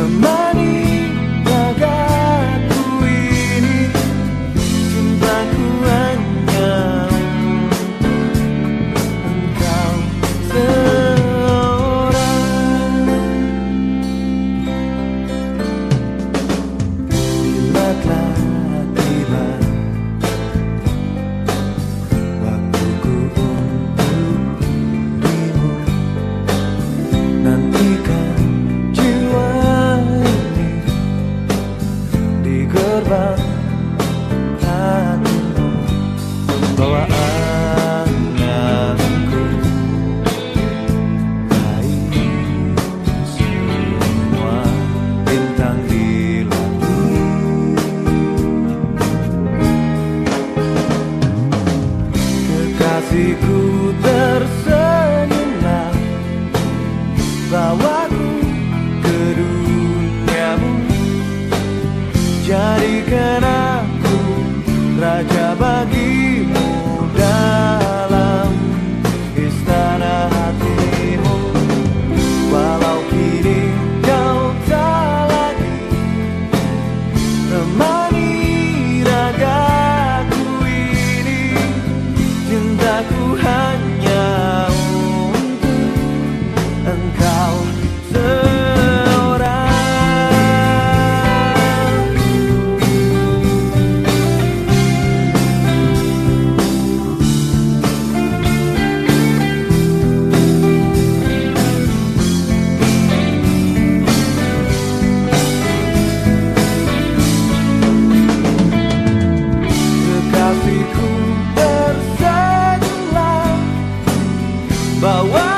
the money. Kasihku tersenyumlah Bawaku ke duniamu. Jadikan aku But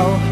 now